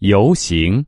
游行。